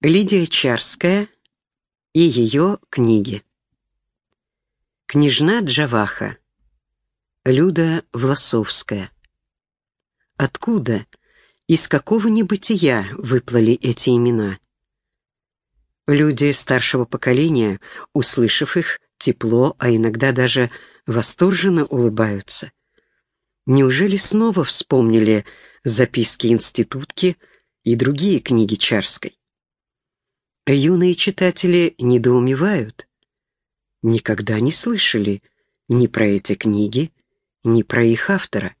Лидия Чарская и ее книги. Княжна Джаваха. Люда Власовская. Откуда, из какого небытия выплыли эти имена? Люди старшего поколения, услышав их, тепло, а иногда даже восторженно улыбаются. Неужели снова вспомнили записки институтки и другие книги Чарской? Юные читатели недоумевают. Никогда не слышали ни про эти книги, ни про их автора.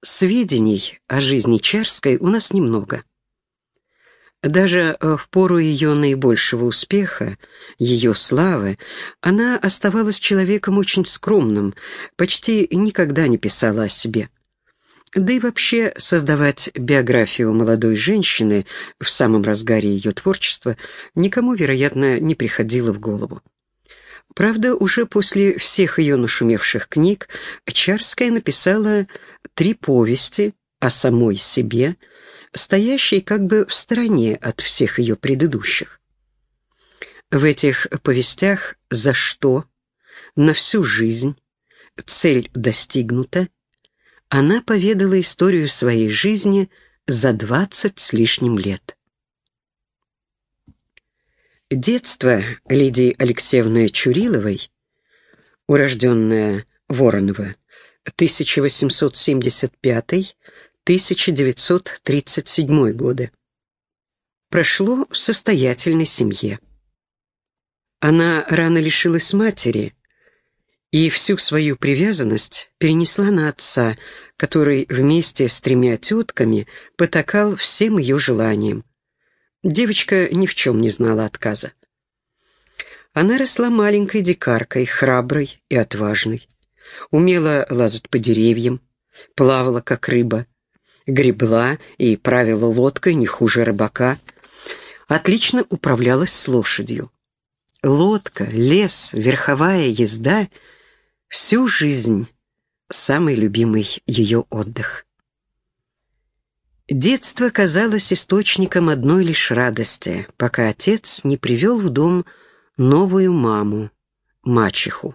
Сведений о жизни Чарской у нас немного. Даже в пору ее наибольшего успеха, ее славы, она оставалась человеком очень скромным, почти никогда не писала о себе. Да и вообще создавать биографию молодой женщины в самом разгаре ее творчества никому, вероятно, не приходило в голову. Правда, уже после всех ее нашумевших книг Чарская написала три повести о самой себе, стоящие как бы в стороне от всех ее предыдущих. В этих повестях «За что?», «На всю жизнь», «Цель достигнута», она поведала историю своей жизни за двадцать с лишним лет. Детство Лидии Алексеевны Чуриловой, урожденная Воронова, 1875-1937 годы, прошло в состоятельной семье. Она рано лишилась матери, и всю свою привязанность перенесла на отца, который вместе с тремя тетками потакал всем ее желаниям. Девочка ни в чем не знала отказа. Она росла маленькой дикаркой, храброй и отважной. Умела лазать по деревьям, плавала, как рыба, гребла и правила лодкой не хуже рыбака, отлично управлялась с лошадью. Лодка, лес, верховая езда — Всю жизнь самый любимый ее отдых. Детство казалось источником одной лишь радости, пока отец не привел в дом новую маму, мачеху.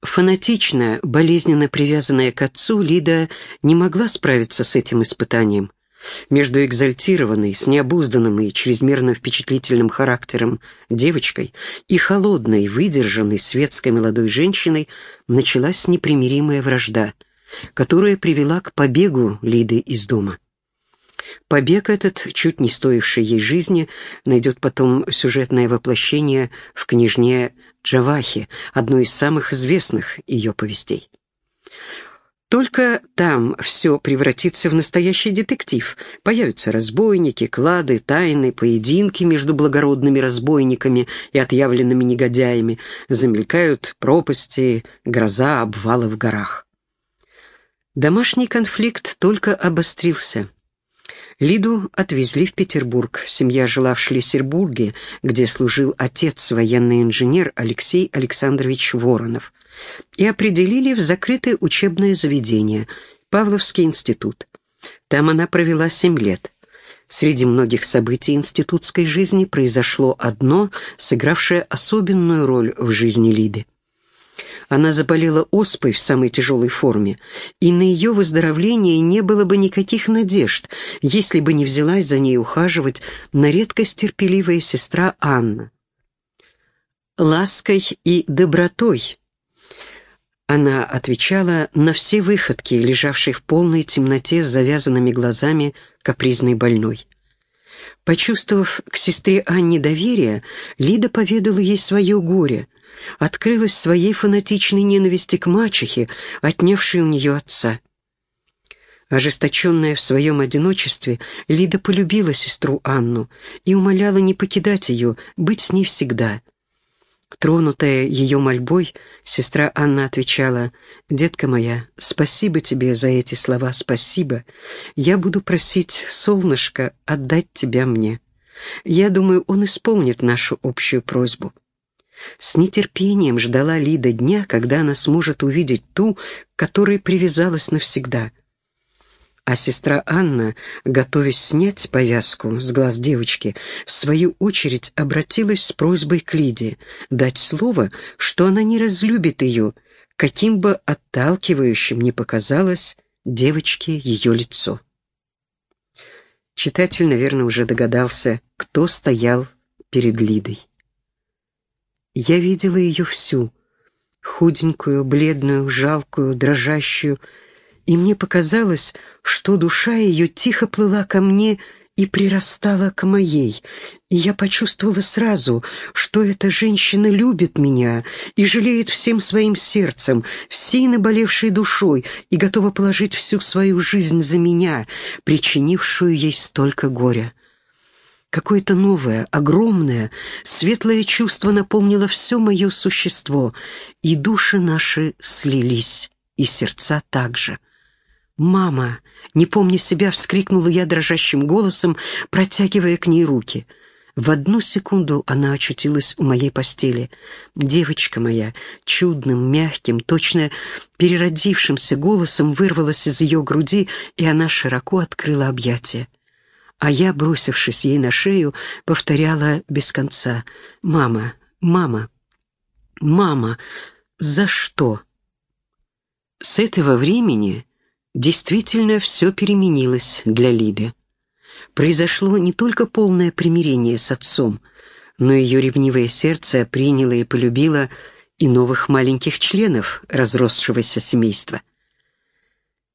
Фанатичная, болезненно привязанная к отцу, Лида не могла справиться с этим испытанием – между экзальтированной, с необузданным и чрезмерно впечатлительным характером девочкой и холодной, выдержанной светской молодой женщиной началась непримиримая вражда, которая привела к побегу Лиды из дома. Побег этот, чуть не стоивший ей жизни, найдет потом сюжетное воплощение в книжне Джавахи, одной из самых известных ее повестей. Только там все превратится в настоящий детектив. Появятся разбойники, клады, тайны, поединки между благородными разбойниками и отъявленными негодяями. Замелькают пропасти, гроза, обвалы в горах. Домашний конфликт только обострился. Лиду отвезли в Петербург. Семья жила в Шлиссербурге, где служил отец, военный инженер Алексей Александрович Воронов и определили в закрытое учебное заведение – Павловский институт. Там она провела семь лет. Среди многих событий институтской жизни произошло одно, сыгравшее особенную роль в жизни Лиды. Она заболела оспой в самой тяжелой форме, и на ее выздоровление не было бы никаких надежд, если бы не взялась за ней ухаживать на редкость терпеливая сестра Анна. Лаской и добротой она отвечала на все выходки, лежавшей в полной темноте с завязанными глазами капризной больной. Почувствовав к сестре Анне доверие, Лида поведала ей свое горе, открылась своей фанатичной ненависти к мачехе, отнявшей у нее отца. Ожесточенная в своем одиночестве, Лида полюбила сестру Анну и умоляла не покидать ее, быть с ней всегда — Тронутая ее мольбой, сестра Анна отвечала, «Детка моя, спасибо тебе за эти слова, спасибо. Я буду просить солнышко отдать тебя мне. Я думаю, он исполнит нашу общую просьбу». С нетерпением ждала Лида дня, когда она сможет увидеть ту, к которой привязалась навсегда. А сестра Анна, готовясь снять повязку с глаз девочки, в свою очередь обратилась с просьбой к Лиде дать слово, что она не разлюбит ее, каким бы отталкивающим ни показалось девочке ее лицо. Читатель, наверное, уже догадался, кто стоял перед Лидой. Я видела ее всю, худенькую, бледную, жалкую, дрожащую, и мне показалось, что душа ее тихо плыла ко мне и прирастала к моей, и я почувствовала сразу, что эта женщина любит меня и жалеет всем своим сердцем, всей наболевшей душой и готова положить всю свою жизнь за меня, причинившую ей столько горя. Какое-то новое, огромное, светлое чувство наполнило все мое существо, и души наши слились, и сердца также. «Мама!» — не помня себя, вскрикнула я дрожащим голосом, протягивая к ней руки. В одну секунду она очутилась у моей постели. Девочка моя, чудным, мягким, точно переродившимся голосом вырвалась из ее груди, и она широко открыла объятия. А я, бросившись ей на шею, повторяла без конца «Мама, мама, мама, за что?» С этого времени Действительно, все переменилось для Лиды. Произошло не только полное примирение с отцом, но ее ревнивое сердце приняло и полюбило и новых маленьких членов разросшегося семейства.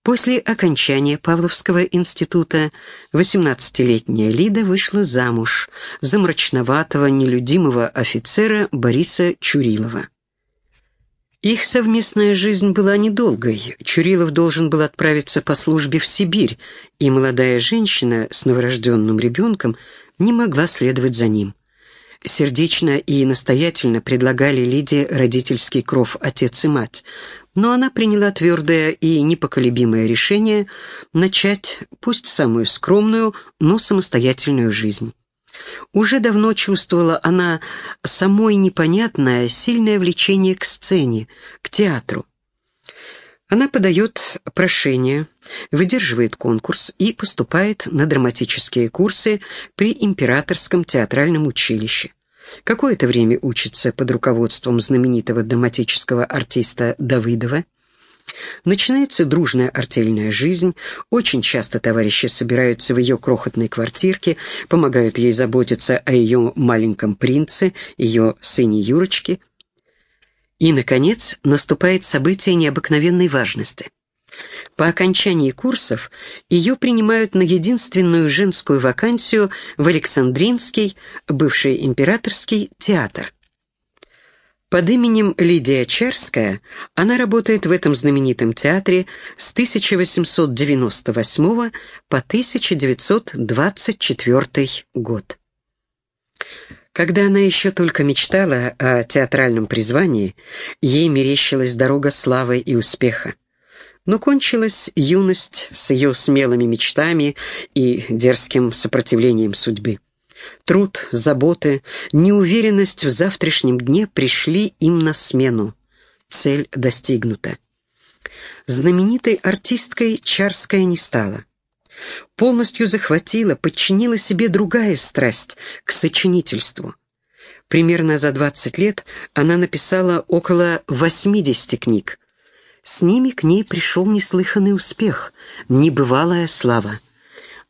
После окончания Павловского института 18-летняя Лида вышла замуж за мрачноватого, нелюдимого офицера Бориса Чурилова. Их совместная жизнь была недолгой. Чурилов должен был отправиться по службе в Сибирь, и молодая женщина с новорожденным ребенком не могла следовать за ним. Сердечно и настоятельно предлагали Лиде родительский кров отец и мать, но она приняла твердое и непоколебимое решение начать, пусть самую скромную, но самостоятельную жизнь. Уже давно чувствовала она самой непонятное, сильное влечение к сцене, к театру. Она подает прошение, выдерживает конкурс и поступает на драматические курсы при Императорском театральном училище. Какое-то время учится под руководством знаменитого драматического артиста Давыдова, Начинается дружная артельная жизнь, очень часто товарищи собираются в ее крохотной квартирке, помогают ей заботиться о ее маленьком принце, ее сыне Юрочке. И, наконец, наступает событие необыкновенной важности. По окончании курсов ее принимают на единственную женскую вакансию в Александринский, бывший императорский театр. Под именем Лидия Черская она работает в этом знаменитом театре с 1898 по 1924 год. Когда она еще только мечтала о театральном призвании, ей мерещилась дорога славы и успеха. Но кончилась юность с ее смелыми мечтами и дерзким сопротивлением судьбы. Труд, заботы, неуверенность в завтрашнем дне пришли им на смену. Цель достигнута. Знаменитой артисткой Чарская не стала. Полностью захватила, подчинила себе другая страсть к сочинительству. Примерно за 20 лет она написала около 80 книг. С ними к ней пришел неслыханный успех, небывалая слава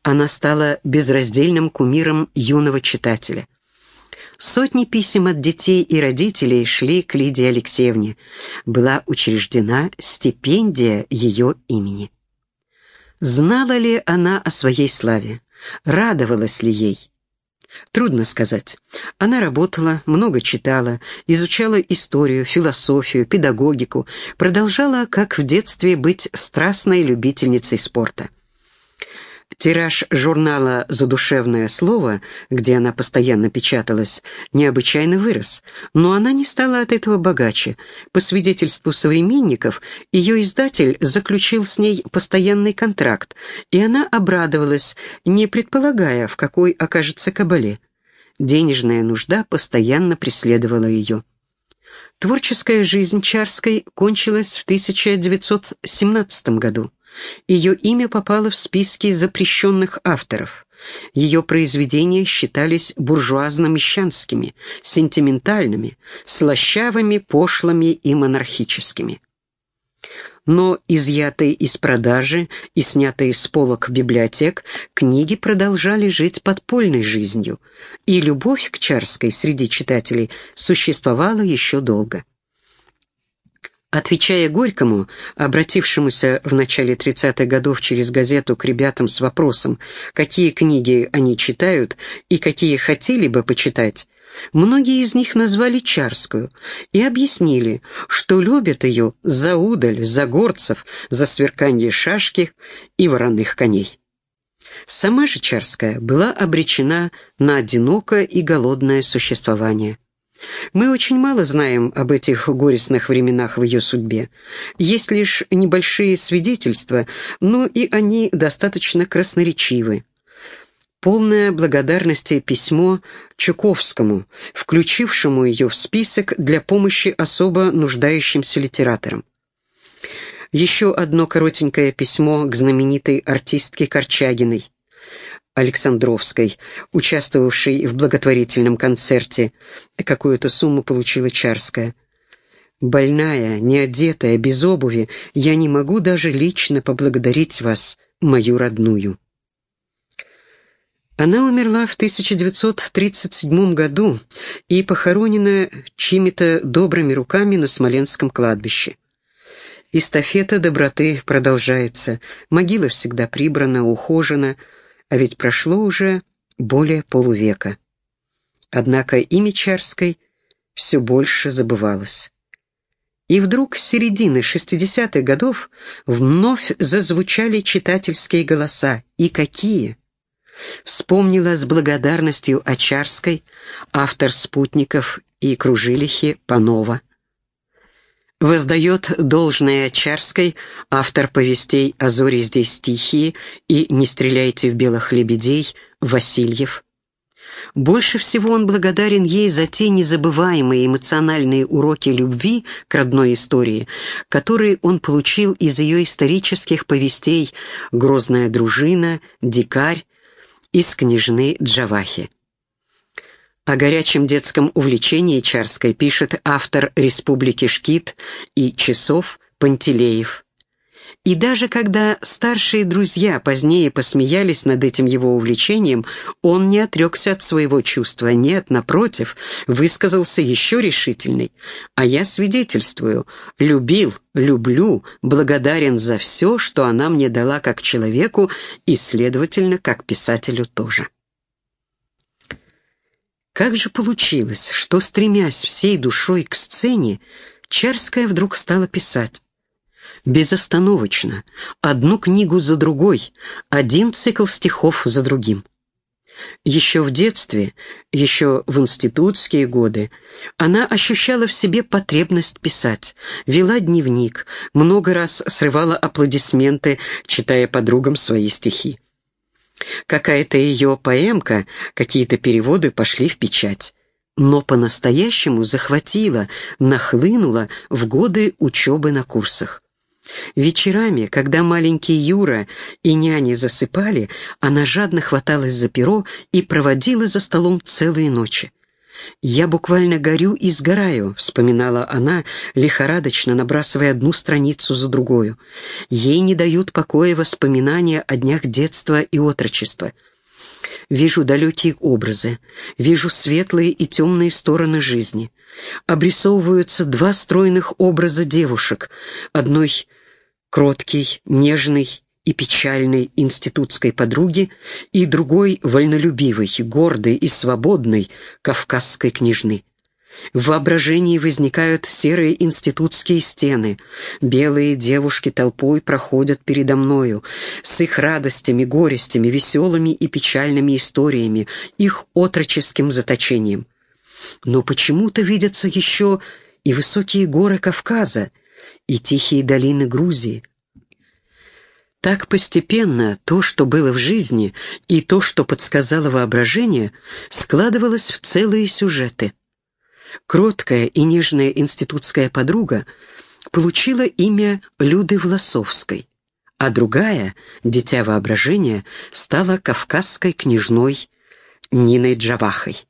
она стала безраздельным кумиром юного читателя. Сотни писем от детей и родителей шли к Лидии Алексеевне. Была учреждена стипендия ее имени. Знала ли она о своей славе? Радовалась ли ей? Трудно сказать. Она работала, много читала, изучала историю, философию, педагогику, продолжала, как в детстве, быть страстной любительницей спорта. Тираж журнала «Задушевное слово», где она постоянно печаталась, необычайно вырос, но она не стала от этого богаче. По свидетельству современников, ее издатель заключил с ней постоянный контракт, и она обрадовалась, не предполагая, в какой окажется кабале. Денежная нужда постоянно преследовала ее. Творческая жизнь Чарской кончилась в 1917 году. Ее имя попало в списки запрещенных авторов. Ее произведения считались буржуазно-мещанскими, сентиментальными, слащавыми, пошлыми и монархическими. Но изъятые из продажи и снятые с полок библиотек, книги продолжали жить подпольной жизнью, и любовь к Чарской среди читателей существовала еще долго. Отвечая Горькому, обратившемуся в начале 30-х годов через газету к ребятам с вопросом, какие книги они читают и какие хотели бы почитать, многие из них назвали Чарскую и объяснили, что любят ее за удаль, за горцев, за сверканье шашки и вороных коней. Сама же Чарская была обречена на одинокое и голодное существование. Мы очень мало знаем об этих горестных временах в ее судьбе. Есть лишь небольшие свидетельства, но и они достаточно красноречивы. Полное благодарности письмо Чуковскому, включившему ее в список для помощи особо нуждающимся литераторам. Еще одно коротенькое письмо к знаменитой артистке Корчагиной. Александровской, участвовавшей в благотворительном концерте. Какую-то сумму получила Чарская. «Больная, неодетая, без обуви, я не могу даже лично поблагодарить вас, мою родную». Она умерла в 1937 году и похоронена чьими-то добрыми руками на Смоленском кладбище. Эстафета доброты продолжается, могила всегда прибрана, ухожена, а ведь прошло уже более полувека. Однако имя Чарской все больше забывалось. И вдруг с середины 60-х годов вновь зазвучали читательские голоса. И какие! Вспомнила с благодарностью о Чарской, автор «Спутников» и «Кружилихи» Панова. Воздает должное Чарской, автор повестей «А зори здесь тихие» и «Не стреляйте в белых лебедей» Васильев. Больше всего он благодарен ей за те незабываемые эмоциональные уроки любви к родной истории, которые он получил из ее исторических повестей «Грозная дружина», «Дикарь», из княжны Джавахи. О горячем детском увлечении Чарской пишет автор «Республики Шкит» и «Часов» Пантелеев. И даже когда старшие друзья позднее посмеялись над этим его увлечением, он не отрекся от своего чувства, нет, напротив, высказался еще решительный. А я свидетельствую, любил, люблю, благодарен за все, что она мне дала как человеку и, следовательно, как писателю тоже. Как же получилось, что, стремясь всей душой к сцене, Чарская вдруг стала писать? Безостановочно, одну книгу за другой, один цикл стихов за другим. Еще в детстве, еще в институтские годы, она ощущала в себе потребность писать, вела дневник, много раз срывала аплодисменты, читая подругам свои стихи. Какая-то ее поэмка, какие-то переводы пошли в печать. Но по-настоящему захватила, нахлынула в годы учебы на курсах. Вечерами, когда маленький Юра и няни засыпали, она жадно хваталась за перо и проводила за столом целые ночи. «Я буквально горю и сгораю», — вспоминала она, лихорадочно набрасывая одну страницу за другую. Ей не дают покоя воспоминания о днях детства и отрочества. Вижу далекие образы, вижу светлые и темные стороны жизни. Обрисовываются два стройных образа девушек, одной кроткий, нежный и печальной институтской подруги и другой вольнолюбивой, гордой и свободной кавказской княжны. В воображении возникают серые институтские стены. Белые девушки толпой проходят передо мною, с их радостями, горестями, веселыми и печальными историями, их отроческим заточением. Но почему-то видятся еще и высокие горы Кавказа, и тихие долины Грузии, так постепенно то, что было в жизни, и то, что подсказало воображение, складывалось в целые сюжеты. Кроткая и нежная институтская подруга получила имя Люды Власовской, а другая, дитя воображения, стала кавказской княжной Ниной Джавахой.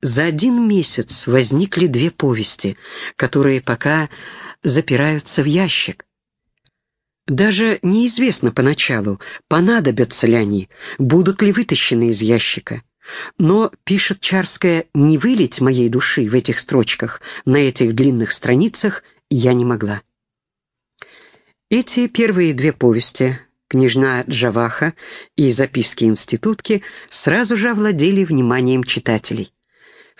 За один месяц возникли две повести, которые пока запираются в ящик. Даже неизвестно поначалу, понадобятся ли они, будут ли вытащены из ящика. Но, пишет Чарская, не вылить моей души в этих строчках, на этих длинных страницах, я не могла. Эти первые две повести, «Княжна Джаваха» и «Записки институтки», сразу же овладели вниманием читателей.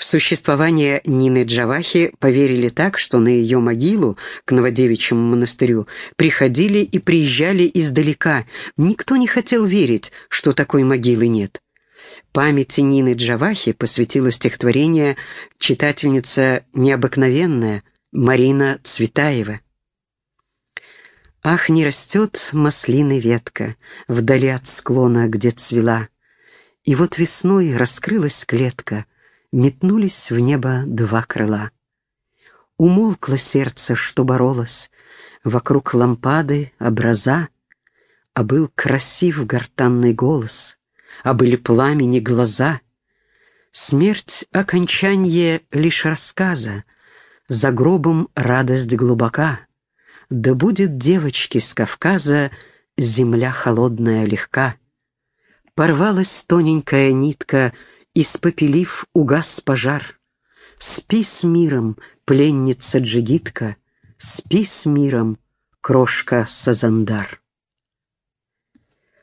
В существование Нины Джавахи поверили так, что на ее могилу, к Новодевичьему монастырю, приходили и приезжали издалека. Никто не хотел верить, что такой могилы нет. Памяти Нины Джавахи посвятила стихотворение читательница необыкновенная Марина Цветаева. Ах, не растет маслины ветка Вдали от склона, где цвела. И вот весной раскрылась клетка, Метнулись в небо два крыла. Умолкло сердце, что боролось, Вокруг лампады образа, А был красив гортанный голос, А были пламени глаза. Смерть — окончание лишь рассказа, За гробом радость глубока. Да будет девочке с Кавказа Земля холодная легка. Порвалась тоненькая нитка — Испопелив, угас пожар. Спи с миром, пленница джигитка, Спи с миром, крошка Сазандар.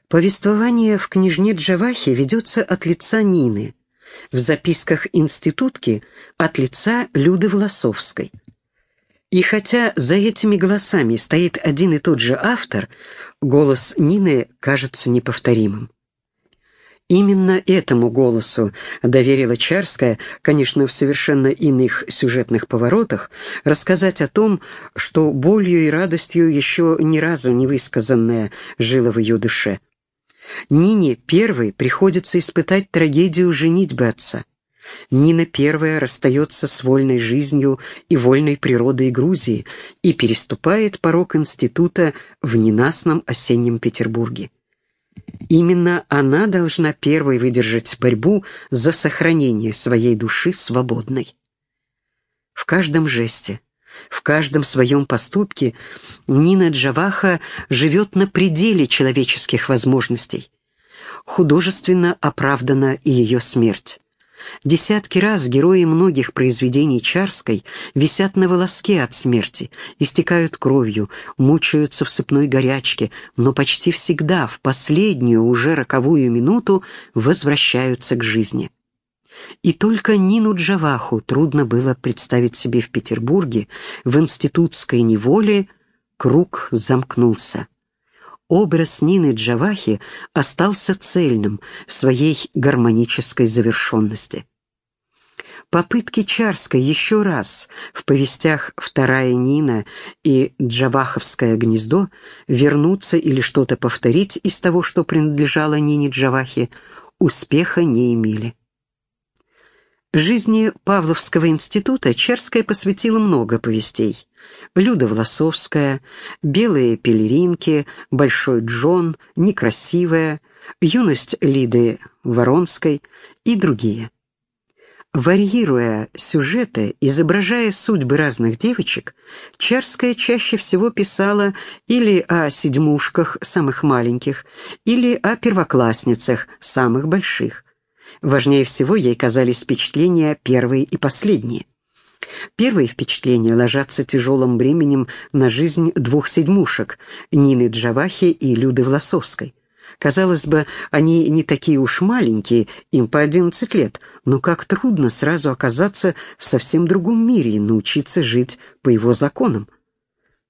Повествование в княжне Джавахи ведется от лица Нины, в записках институтки от лица Люды Власовской. И хотя за этими голосами стоит один и тот же автор, голос Нины кажется неповторимым. Именно этому голосу доверила Чарская, конечно, в совершенно иных сюжетных поворотах, рассказать о том, что болью и радостью еще ни разу не высказанное жило в ее душе. Нине первой приходится испытать трагедию женитьбы отца. Нина первая расстается с вольной жизнью и вольной природой Грузии и переступает порог института в ненастном осеннем Петербурге. Именно она должна первой выдержать борьбу за сохранение своей души свободной. В каждом жесте, в каждом своем поступке Нина Джаваха живет на пределе человеческих возможностей. Художественно оправдана и ее смерть. Десятки раз герои многих произведений Чарской висят на волоске от смерти, истекают кровью, мучаются в сыпной горячке, но почти всегда в последнюю, уже роковую минуту возвращаются к жизни. И только Нину Джаваху трудно было представить себе в Петербурге, в институтской неволе круг замкнулся образ Нины Джавахи остался цельным в своей гармонической завершенности. Попытки Чарской еще раз в повестях «Вторая Нина» и «Джаваховское гнездо» вернуться или что-то повторить из того, что принадлежало Нине Джавахе, успеха не имели. Жизни Павловского института Черская посвятила много повестей. Люда Власовская, «Белые пелеринки», «Большой Джон», «Некрасивая», «Юность Лиды Воронской» и другие. Варьируя сюжеты, изображая судьбы разных девочек, Чарская чаще всего писала или о седьмушках, самых маленьких, или о первоклассницах, самых больших. Важнее всего ей казались впечатления первые и последние. Первые впечатления ложатся тяжелым бременем на жизнь двух седьмушек — Нины Джавахи и Люды Власовской. Казалось бы, они не такие уж маленькие, им по одиннадцать лет, но как трудно сразу оказаться в совсем другом мире и научиться жить по его законам.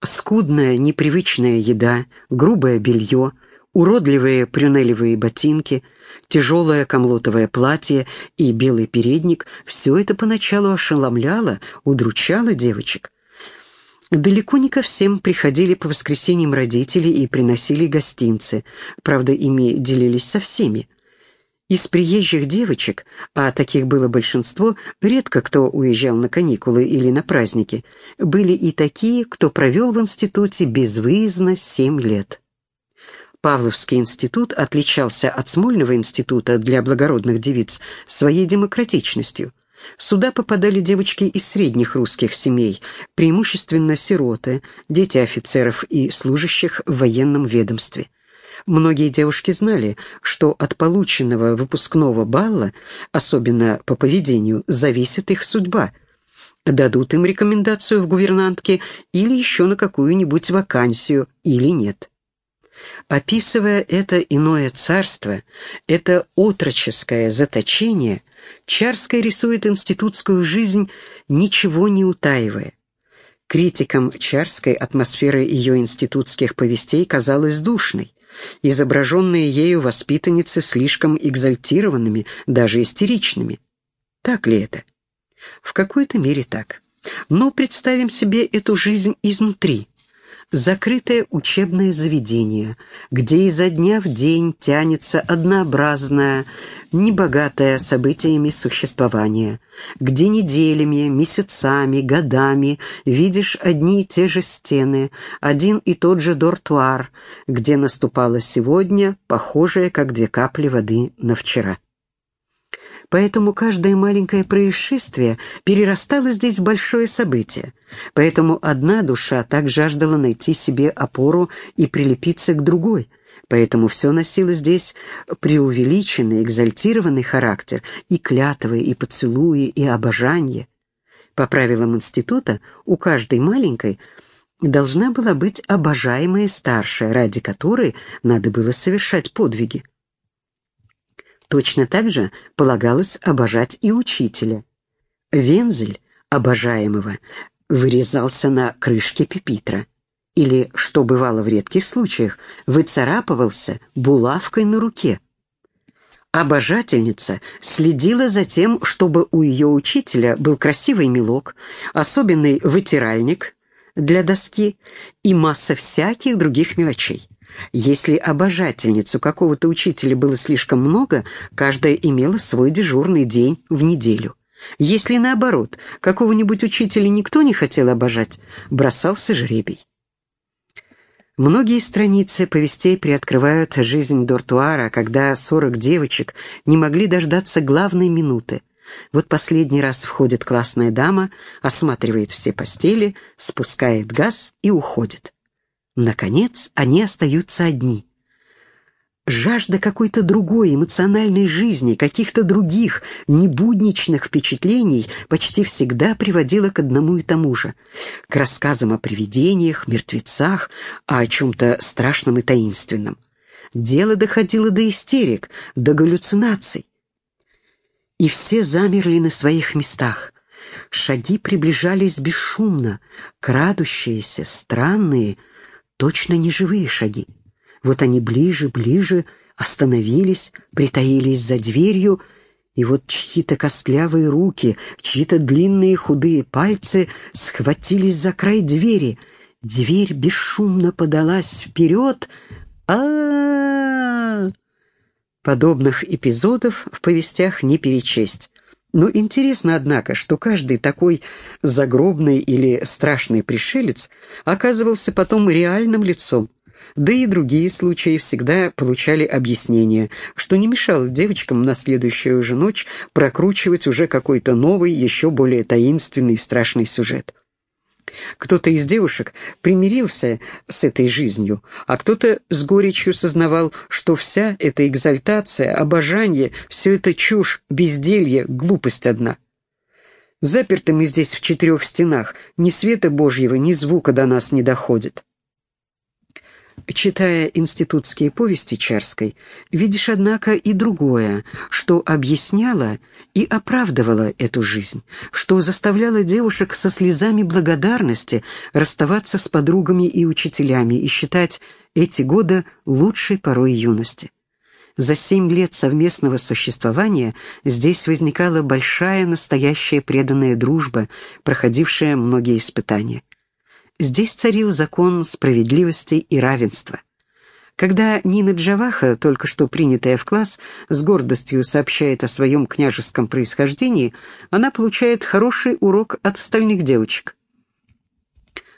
Скудная, непривычная еда, грубое белье — уродливые прюнелевые ботинки, тяжелое камлотовое платье и белый передник — все это поначалу ошеломляло, удручало девочек. Далеко не ко всем приходили по воскресеньям родители и приносили гостинцы, правда, ими делились со всеми. Из приезжих девочек, а таких было большинство, редко кто уезжал на каникулы или на праздники, были и такие, кто провел в институте безвыездно семь лет. Павловский институт отличался от Смольного института для благородных девиц своей демократичностью. Сюда попадали девочки из средних русских семей, преимущественно сироты, дети офицеров и служащих в военном ведомстве. Многие девушки знали, что от полученного выпускного балла, особенно по поведению, зависит их судьба. Дадут им рекомендацию в гувернантке или еще на какую-нибудь вакансию, или нет. Описывая это иное царство, это отроческое заточение, Чарская рисует институтскую жизнь, ничего не утаивая. Критикам Чарской атмосфера ее институтских повестей казалась душной изображенные ею воспитанницы слишком экзальтированными, даже истеричными. Так ли это? В какой-то мере так. Но представим себе эту жизнь изнутри закрытое учебное заведение, где изо дня в день тянется однообразное, небогатое событиями существование, где неделями, месяцами, годами видишь одни и те же стены, один и тот же дортуар, где наступало сегодня, похожее, как две капли воды на вчера. Поэтому каждое маленькое происшествие перерастало здесь в большое событие. Поэтому одна душа так жаждала найти себе опору и прилепиться к другой. Поэтому все носило здесь преувеличенный, экзальтированный характер и клятвы, и поцелуи, и обожание. По правилам института у каждой маленькой должна была быть обожаемая старшая, ради которой надо было совершать подвиги. Точно так же полагалось обожать и учителя. Вензель обожаемого вырезался на крышке пепитра или, что бывало в редких случаях, выцарапывался булавкой на руке. Обожательница следила за тем, чтобы у ее учителя был красивый мелок, особенный вытиральник для доски и масса всяких других мелочей. Если обожательницу какого-то учителя было слишком много, каждая имела свой дежурный день в неделю. Если, наоборот, какого-нибудь учителя никто не хотел обожать, бросался жребий. Многие страницы повестей приоткрывают жизнь Дортуара, когда сорок девочек не могли дождаться главной минуты. Вот последний раз входит классная дама, осматривает все постели, спускает газ и уходит. Наконец, они остаются одни. Жажда какой-то другой эмоциональной жизни, каких-то других небудничных впечатлений почти всегда приводила к одному и тому же — к рассказам о привидениях, мертвецах, а о чем-то страшном и таинственном. Дело доходило до истерик, до галлюцинаций. И все замерли на своих местах. Шаги приближались бесшумно, крадущиеся, странные — точно не живые шаги. Вот они ближе, ближе, остановились, притаились за дверью, и вот чьи-то костлявые руки, чьи-то длинные худые пальцы схватились за край двери. Дверь бесшумно подалась вперед. а, -а, Подобных эпизодов в повестях не перечесть. Но интересно, однако, что каждый такой загробный или страшный пришелец оказывался потом реальным лицом. Да и другие случаи всегда получали объяснение, что не мешало девочкам на следующую же ночь прокручивать уже какой-то новый, еще более таинственный и страшный сюжет. Кто-то из девушек примирился с этой жизнью, а кто-то с горечью сознавал, что вся эта экзальтация, обожание, все это чушь, безделье, глупость одна. Заперты мы здесь в четырех стенах, ни света Божьего, ни звука до нас не доходит. Читая институтские повести Чарской, видишь, однако, и другое, что объясняло и оправдывало эту жизнь, что заставляло девушек со слезами благодарности расставаться с подругами и учителями и считать эти годы лучшей порой юности. За семь лет совместного существования здесь возникала большая настоящая преданная дружба, проходившая многие испытания. Здесь царил закон справедливости и равенства. Когда Нина Джаваха, только что принятая в класс, с гордостью сообщает о своем княжеском происхождении, она получает хороший урок от остальных девочек.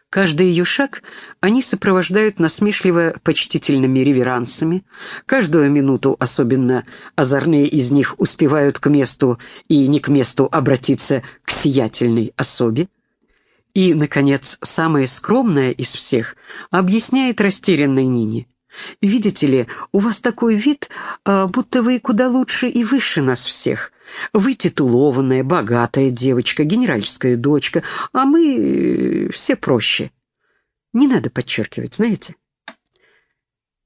Каждый ее шаг они сопровождают насмешливо почтительными реверансами. Каждую минуту, особенно озорные из них, успевают к месту и не к месту обратиться к сиятельной особе. И, наконец, самая скромная из всех объясняет растерянной Нине. «Видите ли, у вас такой вид, а, будто вы куда лучше и выше нас всех. Вы титулованная, богатая девочка, генеральская дочка, а мы э, все проще. Не надо подчеркивать, знаете?»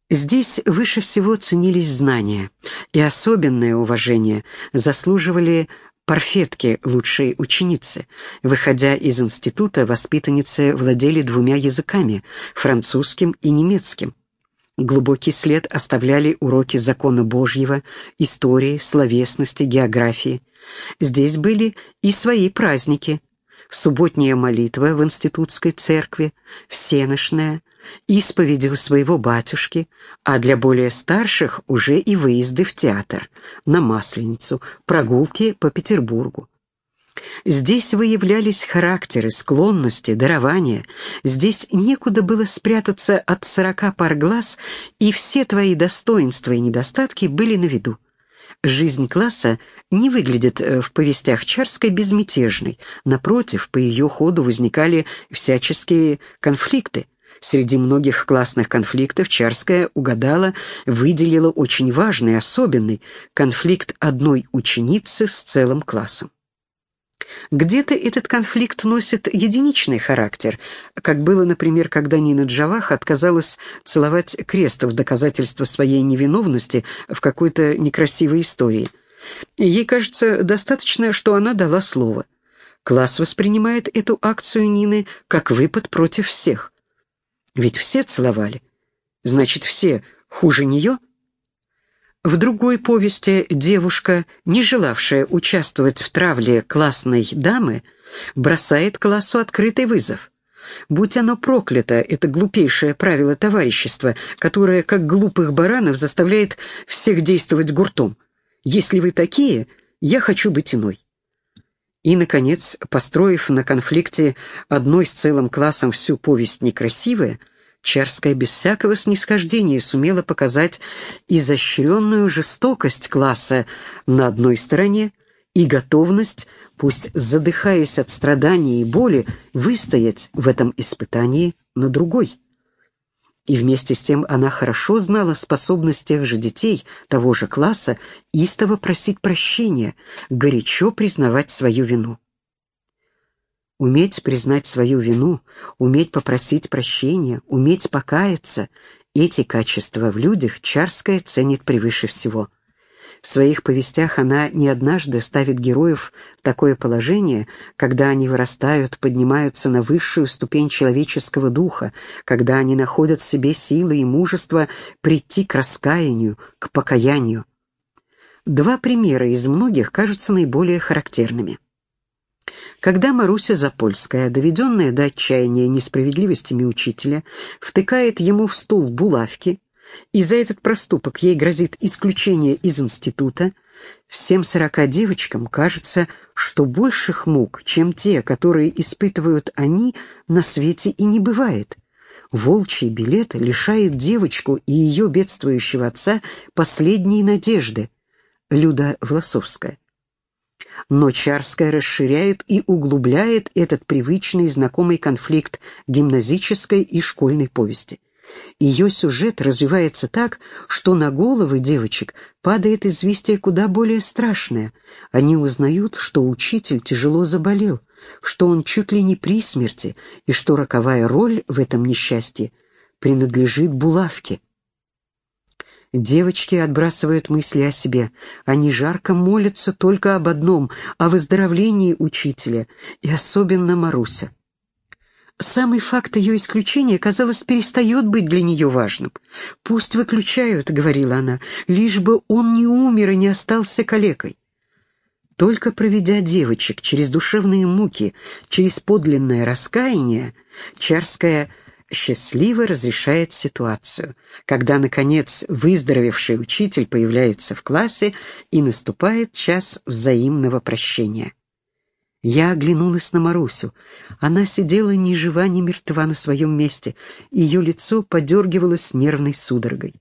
Здесь выше всего ценились знания, и особенное уважение заслуживали Парфетки, лучшей ученицы. Выходя из института, воспитанницы владели двумя языками — французским и немецким. Глубокий след оставляли уроки закона Божьего, истории, словесности, географии. Здесь были и свои праздники. Субботняя молитва в институтской церкви, всеношная, исповеди у своего батюшки, а для более старших уже и выезды в театр, на Масленицу, прогулки по Петербургу. Здесь выявлялись характеры, склонности, дарования. Здесь некуда было спрятаться от сорока пар глаз, и все твои достоинства и недостатки были на виду. Жизнь класса не выглядит э, в повестях Чарской безмятежной. Напротив, по ее ходу возникали всяческие конфликты. Среди многих классных конфликтов Чарская угадала, выделила очень важный, особенный конфликт одной ученицы с целым классом. Где-то этот конфликт носит единичный характер, как было, например, когда Нина Джавах отказалась целовать крест в доказательство своей невиновности в какой-то некрасивой истории. Ей кажется, достаточно, что она дала слово. Класс воспринимает эту акцию Нины как выпад против всех. Ведь все целовали. Значит, все хуже нее? В другой повести девушка, не желавшая участвовать в травле классной дамы, бросает классу открытый вызов. Будь оно проклято, это глупейшее правило товарищества, которое, как глупых баранов, заставляет всех действовать гуртом. Если вы такие, я хочу быть иной. И, наконец, построив на конфликте одной с целым классом всю повесть некрасивая, Чарская без всякого снисхождения сумела показать изощренную жестокость класса на одной стороне и готовность, пусть задыхаясь от страданий и боли, выстоять в этом испытании на другой. И вместе с тем она хорошо знала способность тех же детей, того же класса, истово просить прощения, горячо признавать свою вину. Уметь признать свою вину, уметь попросить прощения, уметь покаяться — эти качества в людях Чарская ценит превыше всего — в своих повестях она не однажды ставит героев в такое положение, когда они вырастают, поднимаются на высшую ступень человеческого духа, когда они находят в себе силы и мужество прийти к раскаянию, к покаянию. Два примера из многих кажутся наиболее характерными. Когда Маруся Запольская, доведенная до отчаяния несправедливостями учителя, втыкает ему в стул булавки, и за этот проступок ей грозит исключение из института, всем сорока девочкам кажется, что больших мук, чем те, которые испытывают они, на свете и не бывает. Волчий билет лишает девочку и ее бедствующего отца последней надежды. Люда Власовская. Но Чарская расширяет и углубляет этот привычный и знакомый конфликт гимназической и школьной повести. Ее сюжет развивается так, что на головы девочек падает известие куда более страшное. Они узнают, что учитель тяжело заболел, что он чуть ли не при смерти, и что роковая роль в этом несчастье принадлежит булавке. Девочки отбрасывают мысли о себе. Они жарко молятся только об одном — о выздоровлении учителя, и особенно Маруся. Самый факт ее исключения, казалось, перестает быть для нее важным. «Пусть выключают», — говорила она, — «лишь бы он не умер и не остался калекой». Только проведя девочек через душевные муки, через подлинное раскаяние, Чарская счастливо разрешает ситуацию, когда, наконец, выздоровевший учитель появляется в классе и наступает час взаимного прощения. Я оглянулась на Марусю. Она сидела ни жива, ни мертва на своем месте. Ее лицо подергивалось нервной судорогой.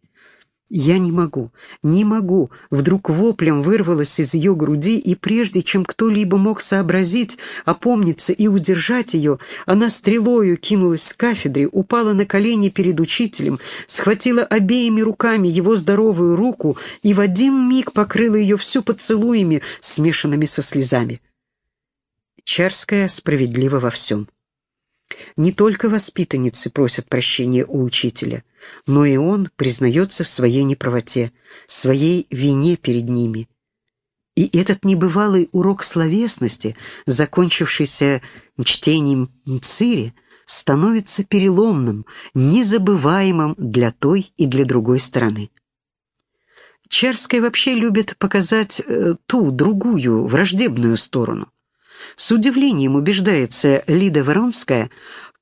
«Я не могу, не могу!» Вдруг воплем вырвалось из ее груди, и прежде чем кто-либо мог сообразить, опомниться и удержать ее, она стрелою кинулась с кафедры, упала на колени перед учителем, схватила обеими руками его здоровую руку и в один миг покрыла ее всю поцелуями, смешанными со слезами. Чарская справедлива во всем. Не только воспитанницы просят прощения у учителя, но и он признается в своей неправоте, своей вине перед ними. И этот небывалый урок словесности, закончившийся чтением Мцири, становится переломным, незабываемым для той и для другой стороны. Чарская вообще любит показать э, ту, другую, враждебную сторону. С удивлением убеждается Лида Воронская,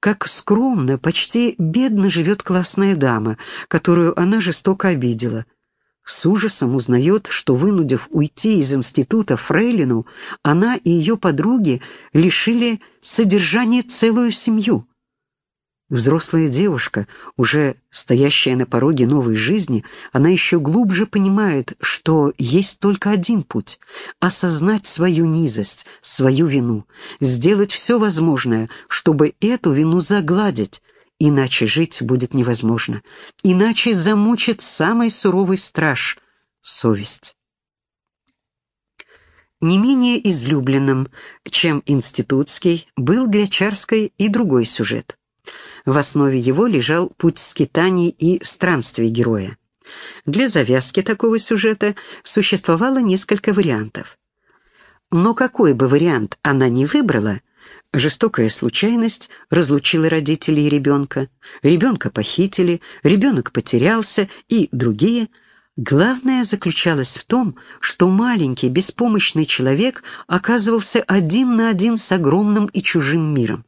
как скромно, почти бедно живет классная дама, которую она жестоко обидела. С ужасом узнает, что, вынудив уйти из института Фрейлину, она и ее подруги лишили содержания целую семью. Взрослая девушка, уже стоящая на пороге новой жизни, она еще глубже понимает, что есть только один путь — осознать свою низость, свою вину, сделать все возможное, чтобы эту вину загладить, иначе жить будет невозможно, иначе замучит самый суровый страж — совесть. Не менее излюбленным, чем институтский, был для Чарской и другой сюжет. В основе его лежал путь скитаний и странствий героя. Для завязки такого сюжета существовало несколько вариантов. Но какой бы вариант она ни выбрала, жестокая случайность разлучила родителей и ребенка, ребенка похитили, ребенок потерялся и другие – Главное заключалось в том, что маленький беспомощный человек оказывался один на один с огромным и чужим миром.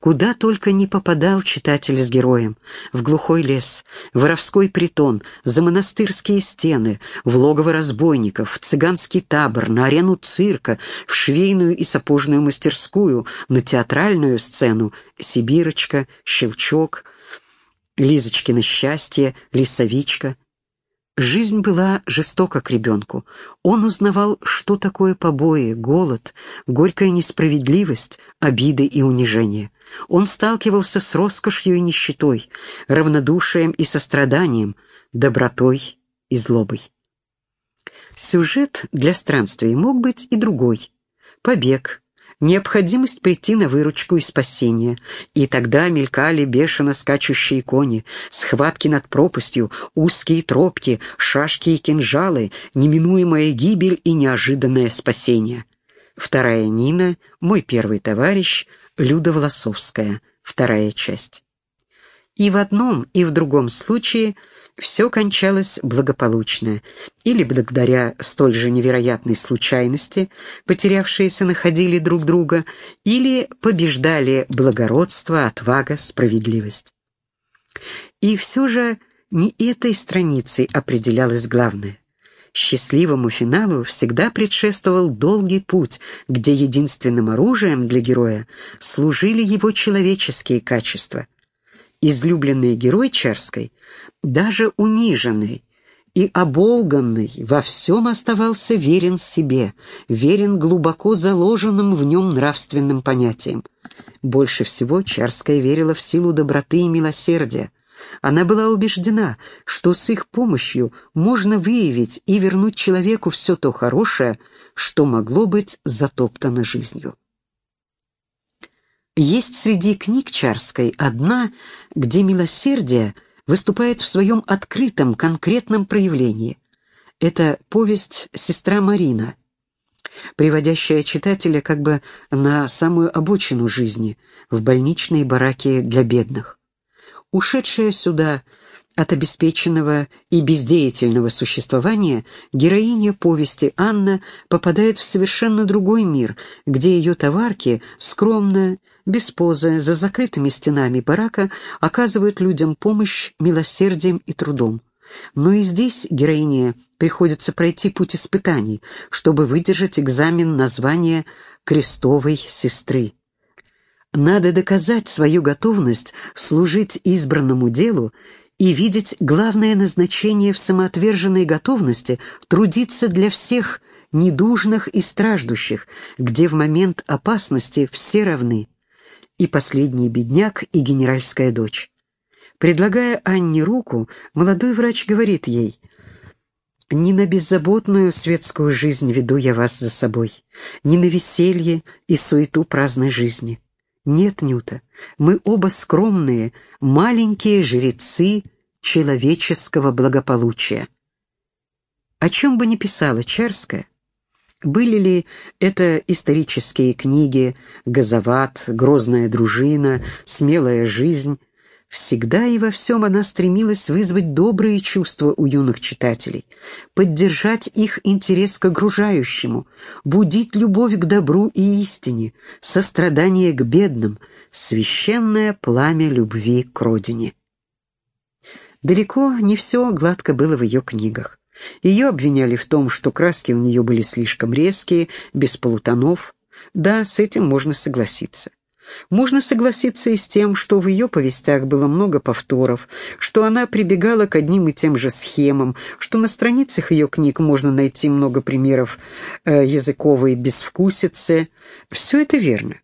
Куда только не попадал читатель с героем. В глухой лес, в воровской притон, за монастырские стены, в логово разбойников, в цыганский табор, на арену цирка, в швейную и сапожную мастерскую, на театральную сцену, Сибирочка, Щелчок, Лизочкино счастье, Лисовичка — Жизнь была жестока к ребенку. Он узнавал, что такое побои, голод, горькая несправедливость, обиды и унижение. Он сталкивался с роскошью и нищетой, равнодушием и состраданием, добротой и злобой. Сюжет для странствий мог быть и другой. Побег, необходимость прийти на выручку и спасение, и тогда мелькали бешено скачущие кони, схватки над пропастью, узкие тропки, шашки и кинжалы, неминуемая гибель и неожиданное спасение. Вторая Нина, мой первый товарищ, Люда Власовская, вторая часть. И в одном, и в другом случае – все кончалось благополучно, или благодаря столь же невероятной случайности потерявшиеся находили друг друга, или побеждали благородство, отвага, справедливость. И все же не этой страницей определялось главное. Счастливому финалу всегда предшествовал долгий путь, где единственным оружием для героя служили его человеческие качества — излюбленный герой Чарской, даже униженный и оболганный, во всем оставался верен себе, верен глубоко заложенным в нем нравственным понятиям. Больше всего Чарская верила в силу доброты и милосердия. Она была убеждена, что с их помощью можно выявить и вернуть человеку все то хорошее, что могло быть затоптано жизнью. Есть среди книг Чарской одна, где милосердие выступает в своем открытом, конкретном проявлении. Это повесть «Сестра Марина», приводящая читателя как бы на самую обочину жизни, в больничные бараки для бедных. Ушедшая сюда от обеспеченного и бездеятельного существования, героиня повести Анна попадает в совершенно другой мир, где ее товарки скромно, без позы, за закрытыми стенами барака оказывают людям помощь милосердием и трудом. Но и здесь героине приходится пройти путь испытаний, чтобы выдержать экзамен на звание крестовой сестры. Надо доказать свою готовность служить избранному делу и видеть главное назначение в самоотверженной готовности трудиться для всех недужных и страждущих, где в момент опасности все равны, и последний бедняк, и генеральская дочь. Предлагая Анне руку, молодой врач говорит ей, «Не на беззаботную светскую жизнь веду я вас за собой, не на веселье и суету праздной жизни». Нет, Нюта, мы оба скромные, маленькие жрецы человеческого благополучия. О чем бы ни писала Чарская, были ли это исторические книги «Газоват», «Грозная дружина», «Смелая жизнь», Всегда и во всем она стремилась вызвать добрые чувства у юных читателей, поддержать их интерес к окружающему, будить любовь к добру и истине, сострадание к бедным, священное пламя любви к родине. Далеко не все гладко было в ее книгах. Ее обвиняли в том, что краски у нее были слишком резкие, без полутонов. Да, с этим можно согласиться. Можно согласиться и с тем, что в ее повестях было много повторов, что она прибегала к одним и тем же схемам, что на страницах ее книг можно найти много примеров э, языковой безвкусицы. Все это верно.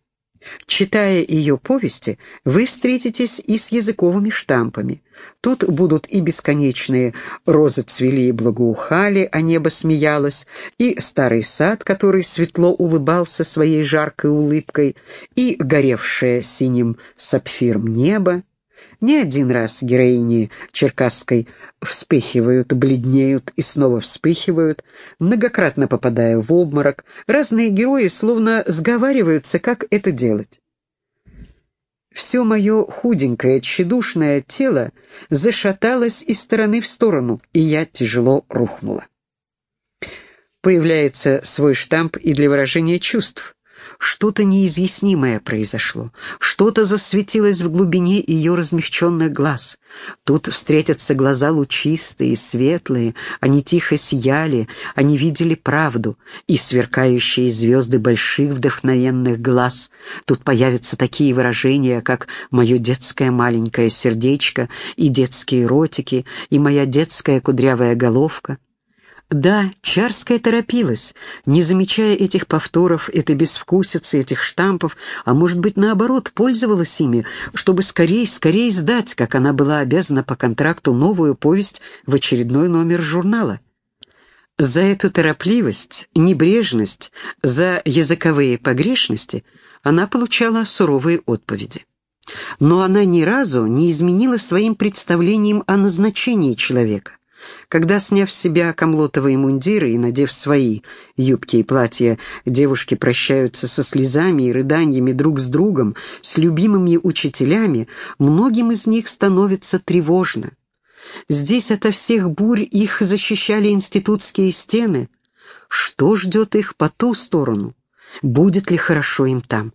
Читая ее повести, вы встретитесь и с языковыми штампами. Тут будут и бесконечные «розы цвели и благоухали, а небо смеялось», и старый сад, который светло улыбался своей жаркой улыбкой, и горевшее синим сапфиром небо. Не один раз героини черкасской вспыхивают, бледнеют и снова вспыхивают, многократно попадая в обморок. Разные герои словно сговариваются, как это делать. Все мое худенькое, тщедушное тело зашаталось из стороны в сторону, и я тяжело рухнула. Появляется свой штамп и для выражения чувств. Что-то неизъяснимое произошло, что-то засветилось в глубине ее размягченных глаз. Тут встретятся глаза лучистые, светлые, они тихо сияли, они видели правду, и сверкающие звезды больших вдохновенных глаз. Тут появятся такие выражения, как «моё детское маленькое сердечко» и «детские ротики», и «моя детская кудрявая головка». Да, Чарская торопилась, не замечая этих повторов, этой безвкусицы, этих штампов, а может быть, наоборот, пользовалась ими, чтобы скорее, скорее сдать, как она была обязана по контракту, новую повесть в очередной номер журнала. За эту торопливость, небрежность, за языковые погрешности она получала суровые отповеди. Но она ни разу не изменила своим представлением о назначении человека – когда, сняв с себя камлотовые мундиры и надев свои юбки и платья, девушки прощаются со слезами и рыданиями друг с другом, с любимыми учителями, многим из них становится тревожно. Здесь ото всех бурь их защищали институтские стены. Что ждет их по ту сторону? Будет ли хорошо им там?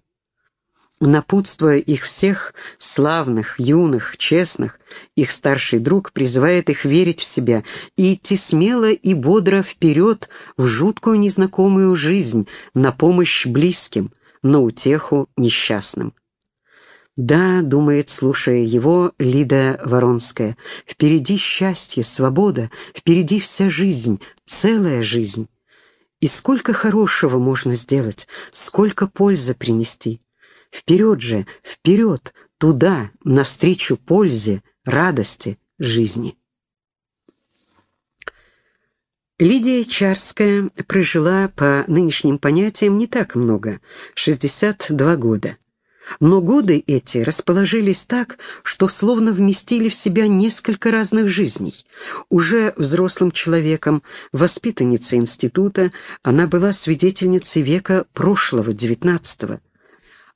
Напутствуя их всех, славных, юных, честных, их старший друг призывает их верить в себя и идти смело и бодро вперед в жуткую незнакомую жизнь, на помощь близким, на утеху несчастным. «Да», — думает, слушая его, Лида Воронская, «впереди счастье, свобода, впереди вся жизнь, целая жизнь. И сколько хорошего можно сделать, сколько пользы принести». Вперед же, вперед, туда, навстречу пользе, радости, жизни. Лидия Чарская прожила по нынешним понятиям не так много, 62 года. Но годы эти расположились так, что словно вместили в себя несколько разных жизней. Уже взрослым человеком, воспитанницей института, она была свидетельницей века прошлого, XIX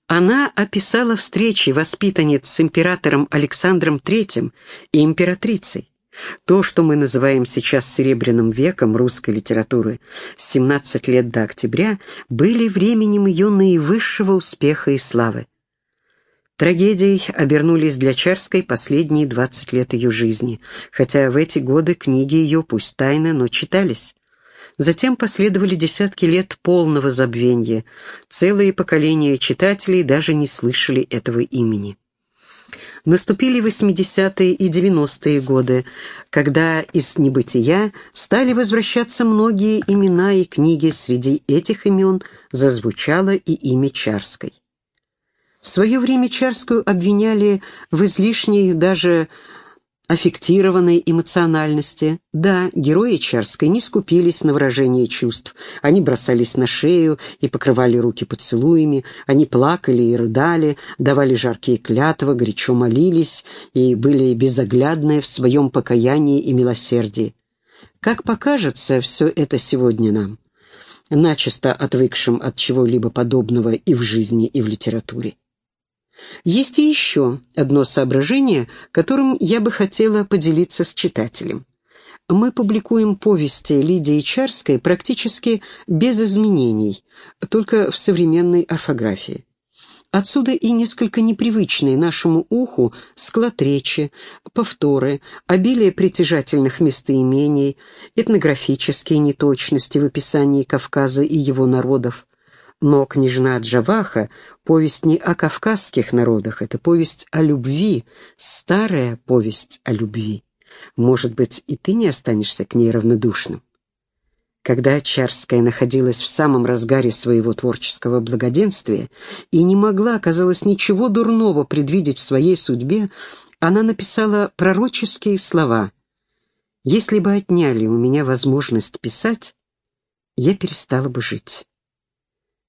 Она описала встречи воспитанниц с императором Александром III и императрицей. То, что мы называем сейчас Серебряным веком русской литературы, с 17 лет до октября, были временем ее наивысшего успеха и славы. Трагедией обернулись для Чарской последние 20 лет ее жизни, хотя в эти годы книги ее, пусть тайно, но читались. Затем последовали десятки лет полного забвения. Целые поколения читателей даже не слышали этого имени. Наступили 80-е и 90-е годы, когда из небытия стали возвращаться многие имена и книги. Среди этих имен зазвучало и имя Чарской. В свое время Чарскую обвиняли в излишней даже аффектированной эмоциональности. Да, герои Чарской не скупились на выражение чувств. Они бросались на шею и покрывали руки поцелуями, они плакали и рыдали, давали жаркие клятвы, горячо молились и были безоглядны в своем покаянии и милосердии. Как покажется все это сегодня нам, начисто отвыкшим от чего-либо подобного и в жизни, и в литературе. Есть и еще одно соображение, которым я бы хотела поделиться с читателем. Мы публикуем повести Лидии Чарской практически без изменений, только в современной орфографии. Отсюда и несколько непривычный нашему уху склад речи, повторы, обилие притяжательных местоимений, этнографические неточности в описании Кавказа и его народов, но «Княжна Джаваха» — повесть не о кавказских народах, это повесть о любви, старая повесть о любви. Может быть, и ты не останешься к ней равнодушным. Когда Чарская находилась в самом разгаре своего творческого благоденствия и не могла, казалось, ничего дурного предвидеть в своей судьбе, она написала пророческие слова «Если бы отняли у меня возможность писать, я перестала бы жить».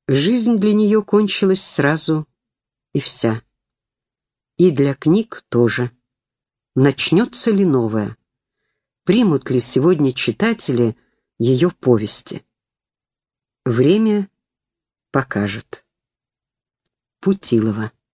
Жизнь для нее кончилась сразу и вся. И для книг тоже. Начнется ли новое? Примут ли сегодня читатели ее повести? Время покажет. Путилова